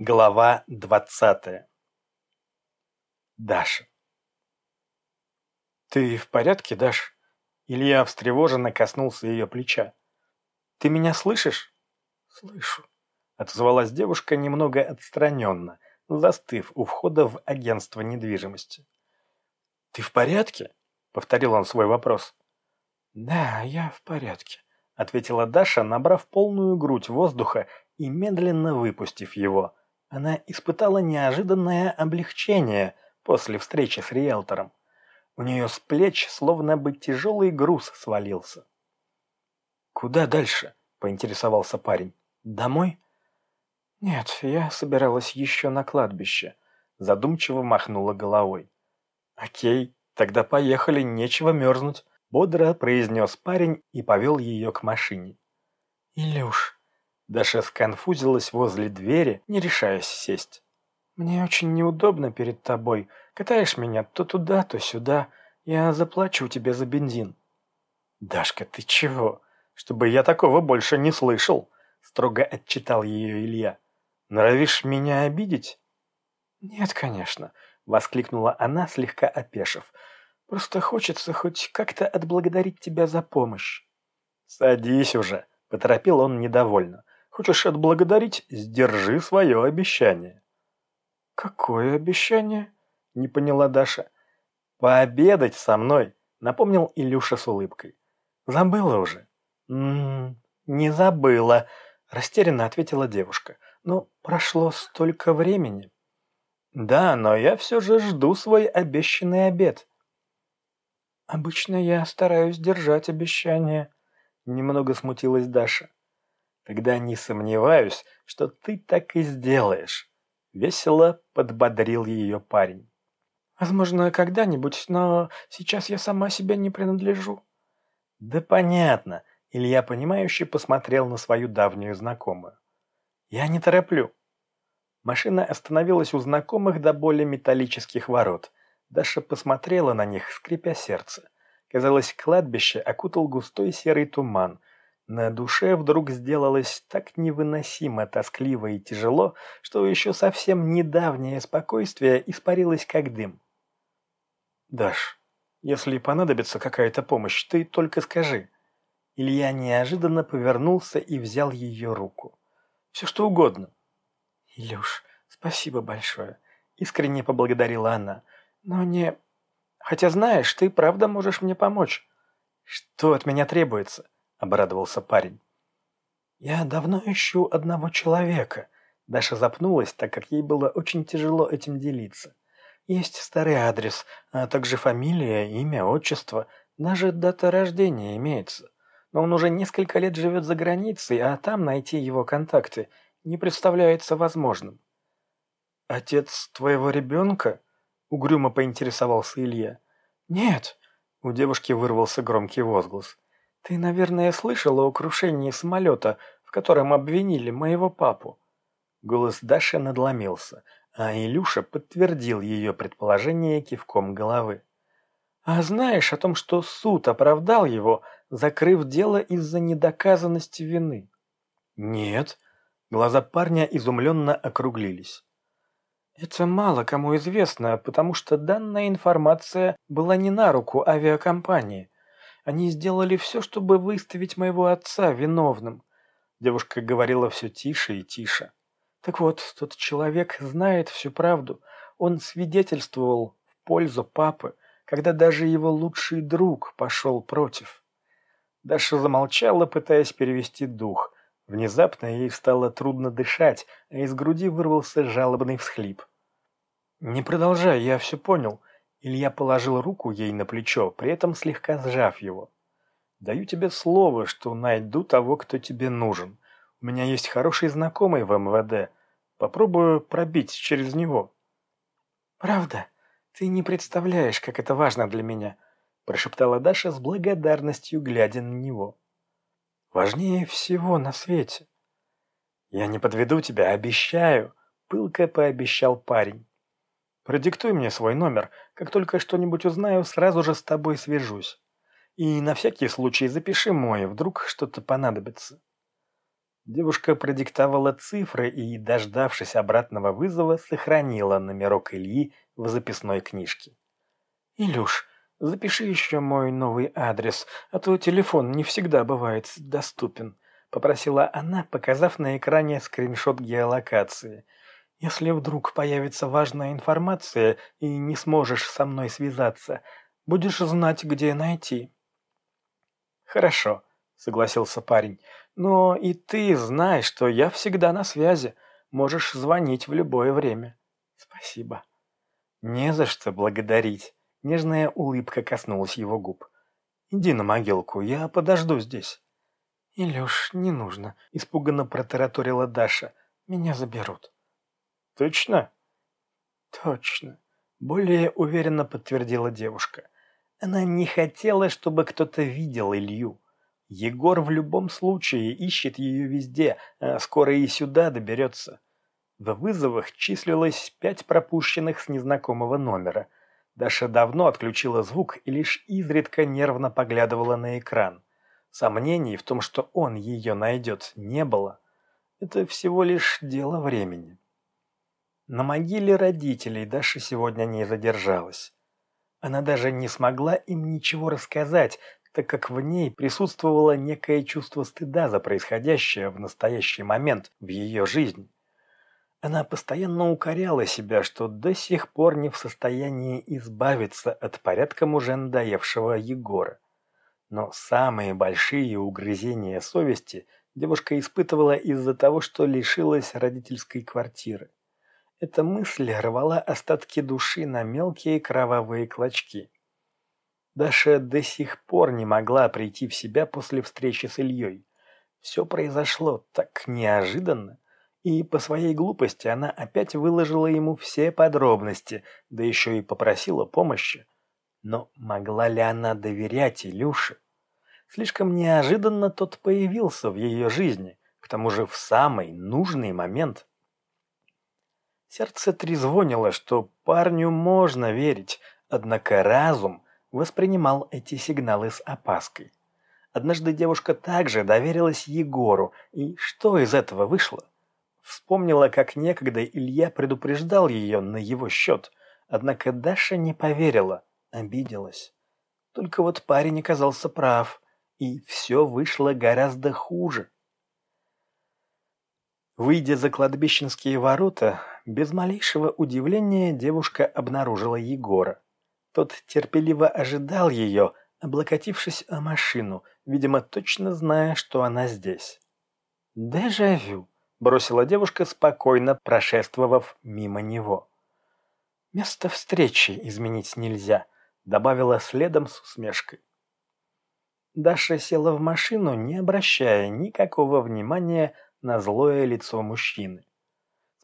Глава двадцатая. Даша. «Ты в порядке, Даш?» Илья встревоженно коснулся ее плеча. «Ты меня слышишь?» «Слышу», — отозвалась девушка немного отстраненно, застыв у входа в агентство недвижимости. «Ты в порядке?» — повторил он свой вопрос. «Да, я в порядке», — ответила Даша, набрав полную грудь воздуха и медленно выпустив его — она испытала неожиданное облегчение после встречи с риэлтором. У нее с плеч словно бы тяжелый груз свалился. «Куда дальше?» – поинтересовался парень. «Домой?» «Нет, я собиралась еще на кладбище», – задумчиво махнула головой. «Окей, тогда поехали, нечего мерзнуть», – бодро произнес парень и повел ее к машине. «Илюш, Даша сконфузилась возле двери, не решаясь сесть. «Мне очень неудобно перед тобой. Катаешь меня то туда, то сюда. Я заплачу тебе за бензин». «Дашка, ты чего? Чтобы я такого больше не слышал!» Строго отчитал ее Илья. «Норовишь меня обидеть?» «Нет, конечно», — воскликнула она, слегка опешив. «Просто хочется хоть как-то отблагодарить тебя за помощь». «Садись уже», — поторопил он недовольно. Хочешь отблагодарить? Сдержи свое обещание. Какое обещание? Не поняла Даша. Пообедать со мной, напомнил Илюша с улыбкой. Забыла уже? М -м, не забыла, растерянно ответила девушка. Но прошло столько времени. Да, но я все же жду свой обещанный обед. Обычно я стараюсь держать обещания. Немного смутилась Даша. Тогда не сомневаюсь, что ты так и сделаешь. Весело подбодрил ее парень. Возможно, когда-нибудь, но сейчас я сама себе не принадлежу. Да понятно. Илья, понимающе посмотрел на свою давнюю знакомую. Я не тороплю. Машина остановилась у знакомых до боли металлических ворот. Даша посмотрела на них, скрипя сердце. Казалось, кладбище окутал густой серый туман, на душе вдруг сделалось так невыносимо тоскливо и тяжело, что еще совсем недавнее спокойствие испарилось как дым. «Даш, если понадобится какая-то помощь, ты только скажи». Илья неожиданно повернулся и взял ее руку. «Все что угодно». «Илюш, спасибо большое», — искренне поблагодарила она. «Но не... Хотя знаешь, ты правда можешь мне помочь». «Что от меня требуется?» — обрадовался парень. «Я давно ищу одного человека». Даша запнулась, так как ей было очень тяжело этим делиться. «Есть старый адрес, а также фамилия, имя, отчество, даже дата рождения имеется. Но он уже несколько лет живет за границей, а там найти его контакты не представляется возможным». «Отец твоего ребенка?» — угрюмо поинтересовался Илья. «Нет», — у девушки вырвался громкий возглас. «Ты, наверное, слышала о крушении самолета, в котором обвинили моего папу?» Голос Даши надломился, а Илюша подтвердил ее предположение кивком головы. «А знаешь о том, что суд оправдал его, закрыв дело из-за недоказанности вины?» «Нет». Глаза парня изумленно округлились. Это мало кому известно, потому что данная информация была не на руку авиакомпании. Они сделали все, чтобы выставить моего отца виновным. Девушка говорила все тише и тише. Так вот, тот человек знает всю правду. Он свидетельствовал в пользу папы, когда даже его лучший друг пошел против. Даша замолчала, пытаясь перевести дух. Внезапно ей стало трудно дышать, а из груди вырвался жалобный всхлип. «Не продолжай, я все понял. Илья положил руку ей на плечо, при этом слегка сжав его. «Даю тебе слово, что найду того, кто тебе нужен. У меня есть хороший знакомый в МВД. Попробую пробить через него». «Правда? Ты не представляешь, как это важно для меня», прошептала Даша с благодарностью, глядя на него. «Важнее всего на свете». «Я не подведу тебя, обещаю», — пылко пообещал парень. Продиктуй мне свой номер. Как только что-нибудь узнаю, сразу же с тобой свяжусь. И на всякий случай запиши мой, вдруг что-то понадобится. Девушка продиктовала цифры и, дождавшись обратного вызова, сохранила номерок Ильи в записной книжке. «Илюш, запиши еще мой новый адрес, а то телефон не всегда бывает доступен», — попросила она, показав на экране скриншот геолокации. «Если вдруг появится важная информация и не сможешь со мной связаться, будешь знать, где найти». «Хорошо», — согласился парень. Но и ты знай, что я всегда на связи. Можешь звонить в любое время. Спасибо. Не за что благодарить. Нежная улыбка коснулась его губ. Иди на могилку, я подожду здесь. Илюш, не нужно, испуганно протараторила Даша. Меня заберут. Точно? Точно. Более уверенно подтвердила девушка. Она не хотела, чтобы кто-то видел Илью. Егор в любом случае ищет ее везде, а скоро и сюда доберется. В вызовах числилось пять пропущенных с незнакомого номера. Даша давно отключила звук и лишь изредка нервно поглядывала на экран. Сомнений в том, что он ее найдет, не было. Это всего лишь дело времени. На могиле родителей Даша сегодня не задержалась. Она даже не смогла им ничего рассказать, так как в ней присутствовало некое чувство стыда за происходящее в настоящий момент в ее жизни. Она постоянно укоряла себя, что до сих пор не в состоянии избавиться от порядком уже надоевшего Егора. Но самые большие угрызения совести девушка испытывала из-за того, что лишилась родительской квартиры. Эта мысль рвала остатки души на мелкие кровавые клочки. Даша до сих пор не могла прийти в себя после встречи с Ильей. Все произошло так неожиданно, и по своей глупости она опять выложила ему все подробности, да еще и попросила помощи. Но могла ли она доверять Илюше? Слишком неожиданно тот появился в ее жизни, к тому же в самый нужный момент. Сердце трезвонило, что парню можно верить, однако разум воспринимал эти сигналы с опаской. Однажды девушка также доверилась Егору, и что из этого вышло? Вспомнила, как некогда Илья предупреждал ее на его счет, однако Даша не поверила, обиделась. Только вот парень оказался прав, и все вышло гораздо хуже. Выйдя за кладбищенские ворота, без малейшего удивления девушка обнаружила Егора. Тот терпеливо ожидал ее, облокотившись о машину, видимо, точно зная, что она здесь. «Дежавю», — бросила девушка, спокойно прошествовав мимо него. «Место встречи изменить нельзя», — добавила следом с усмешкой. Даша села в машину, не обращая никакого внимания на злое лицо мужчины.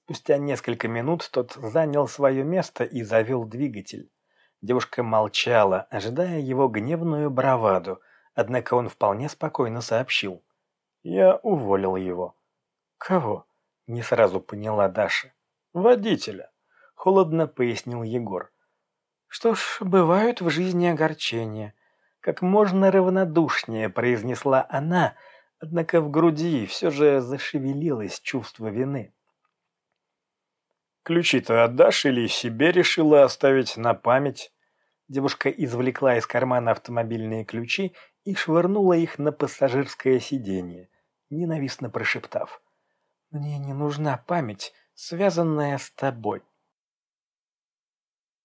Спустя несколько минут тот занял свое место и завел двигатель. Девушка молчала, ожидая его гневную браваду, однако он вполне спокойно сообщил. «Я уволил его». «Кого?» — не сразу поняла Даша. «Водителя», — холодно пояснил Егор. «Что ж, бывают в жизни огорчения», — как можно равнодушнее произнесла она, однако в груди все же зашевелилось чувство вины. «Ключи-то отдашь или себе решила оставить на память?» Девушка извлекла из кармана автомобильные ключи и швырнула их на пассажирское сиденье, ненавистно прошептав. «Мне не нужна память, связанная с тобой».